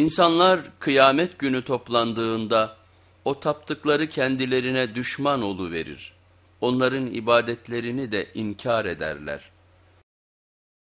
İnsanlar kıyamet günü toplandığında o taptıkları kendilerine düşman verir. Onların ibadetlerini de inkar ederler.